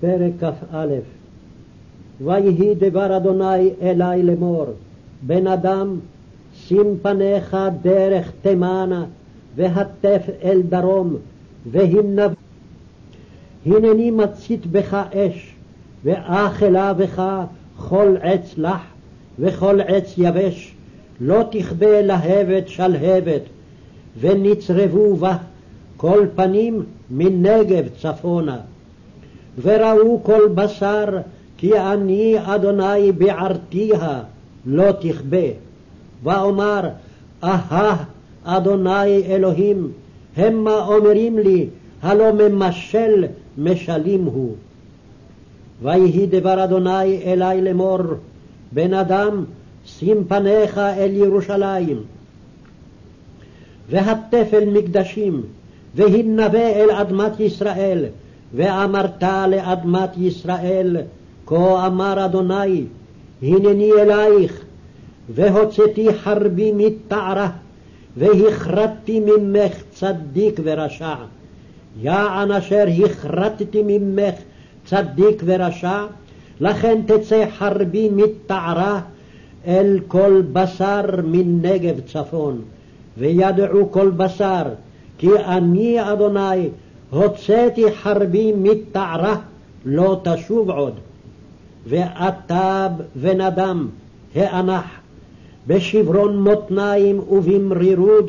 פרק כ"א ויהי דבר אדוני אלי לאמור בן אדם שים פניך דרך תימנה והטף אל דרום והנב הנני מצית בך אש ואכלה בך כל עץ לח וכל עץ יבש. לא תכבה להבת שלהבת ונצרבו בה כל פנים מנגב צפונה וראו כל בשר כי אני אדוני בערתיה לא תכבה. ואומר אהה אדוני אלוהים המה אומרים לי הלא ממשל משלים הוא. ויהי דבר אדוני אלי לאמור בן אדם שים פניך אל ירושלים והטף אל מקדשים והנבא אל אדמת ישראל ואמרת לאדמת ישראל, כה אמר אדוני, הנני אלייך, והוצאתי חרבי מתערה, והכרתתי ממך צדיק ורשע. יען אשר הכרתתי ממך צדיק ורשע, לכן תצא חרבי מתערה אל כל בשר מנגב צפון, וידעו כל בשר, כי אני אדוני הוצאתי חרבי מתערה, לא תשוב עוד. ואתה ונדם האנח, בשברון מותניים ובמרירות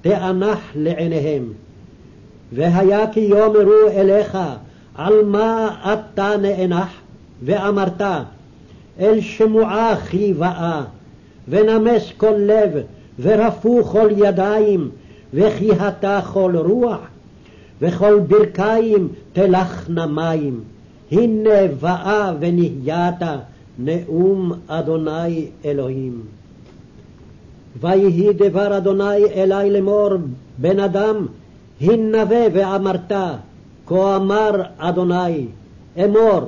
תאנח לעיניהם. והיה כי יאמרו אליך, על מה אתה נאנח? ואמרת, אל שמועה כי באה, ונמס כל לב, ורפו כל ידיים, וכיהתה כל רוח, וכל ברכיים תלכנה מים. הנה באה ונהיית נאום אדוני אלוהים. ויהי דבר אדוני אלי לאמור בן אדם הנבא ואמרת כה אמר אדוני אמור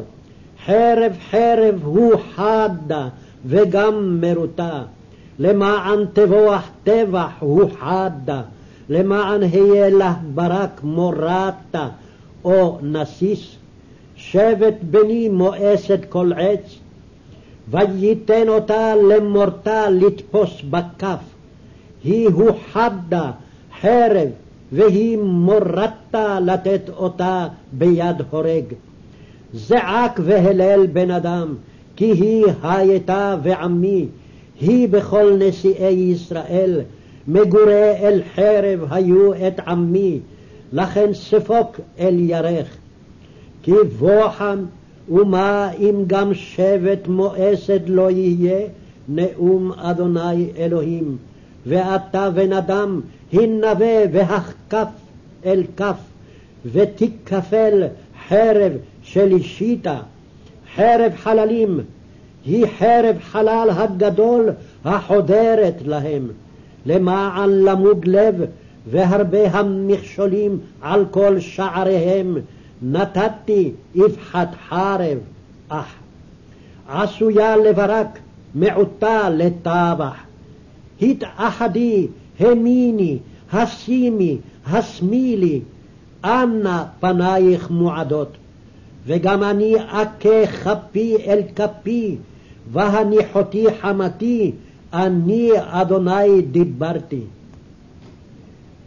חרב חרב הוא חדה וגם מרוטה למען תבוח טבח הוא חדה למען היה לה ברק מורתה או נסיס, שבט בני מואסת כל עץ, וייתן אותה למורתה לתפוס בכף, היא הוחדה חרב, והיא מורתה לתת אותה ביד הורג. זעק והלל בן אדם, כי היא הייתה ועמי, היא בכל נשיאי ישראל, מגורי אל חרב היו את עמי, לכן ספוק אל ירך. כי בוחן ומה אם גם שבט מואסת לא יהיה, נאום אדוני אלוהים. ואתה בן אדם הנבא והכף אל כף, ותיכפל חרב של אישיתה, חרב חללים, היא חרב חלל הגדול החודרת להם. למען למוד לב והרבה המכשולים על כל שעריהם נתתי אבחת חרב, אך עשויה לברק, מעוטה לטבח. התאחדי, המיני, השימי, השמילי, אנה פנייך מועדות. וגם אני אכה כפי אל כפי, והניחותי חמתי, אני אדוני דיברתי.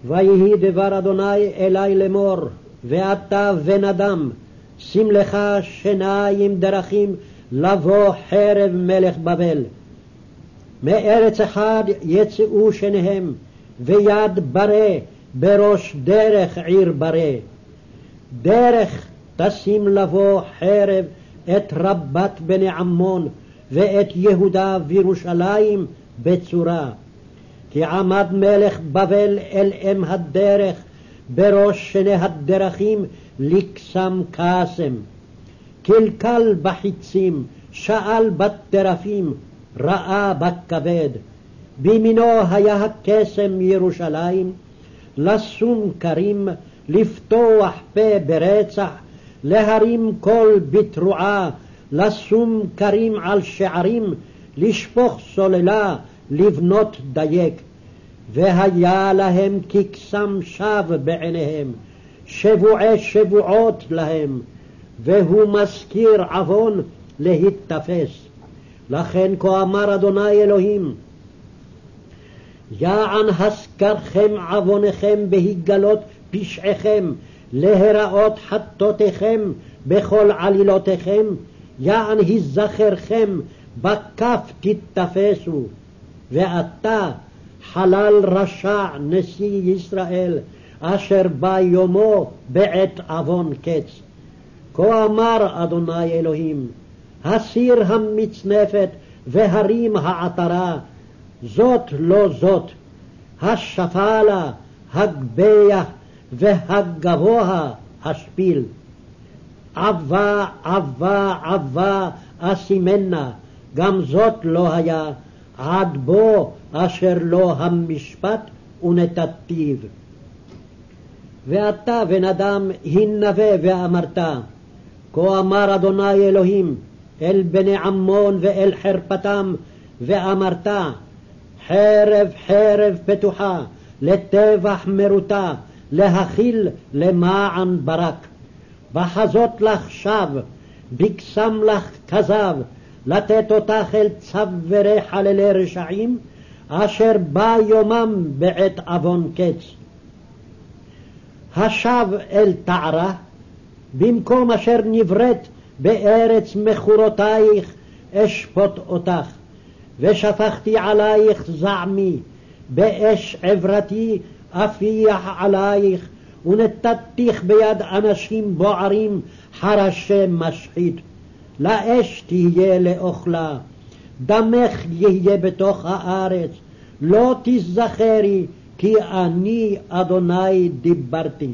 ויהי דבר אדוני אלי לאמור, ואתה בן אדם, שים לך שיניים דרכים לבוא חרב מלך בבל. מארץ אחד יצאו שניהם, ויד ברה בראש דרך עיר ברה. דרך תשים לבוא חרב את רבת בני עמון, ואת יהודה וירושלים בצורה. כי עמד מלך בבל אל אם הדרך בראש שני הדרכים לקסם קסם. קלקל בחיצים, שאל בטרפים, ראה בכבד. בימינו היה הקסם ירושלים, לשום כרים, לפתוח פה ברצח, להרים קול בתרועה, לשום כרים על שערים, לשפוך סוללה, לבנות דייק. והיה להם כקסם שווא בעיניהם, שבועי שבועות להם, והוא מזכיר עוון להיתפס. לכן כה אמר אדוני אלוהים, יען הזכרכם עוונכם בהגלות פשעיכם, להיראות חטאותיכם בכל עלילותיכם, יען היזכרכם בכף תתפסו. ועתה חלל רשע נשיא ישראל, אשר בא יומו בעת עוון קץ. כה אמר אדוני אלוהים, הסיר המצנפת והרים העטרה, זאת לא זאת, השפלה, הגביה והגבוה השפיל. עבה, עבה, עבה, אסימנה, גם זאת לא היה, עד בו אשר לא המשפט ונתתיו. ואתה בן אדם הנבא ואמרת, כה אמר אדוני אלוהים אל בני עמון ואל חרפתם, ואמרת, חרב חרב פתוחה, לטבח מרוטה, להכיל למען ברק. בחזות לך שב, בקסם לך כזב, לתת אותך אל צווארי חללי רשעים, אשר בא יומם בעת עוון קץ. השב אל תערה, במקום אשר נבראת בארץ מכורותייך אשפוט אותך, ושפכתי עלייך זעמי, באש עברתי אפיח עלייך, ונתתיך ביד אנשים בוערים חרשי משחית. לאש תהיה לאוכלה, דמך יהיה בתוך הארץ, לא תזכרי כי אני אדוני דיברתי.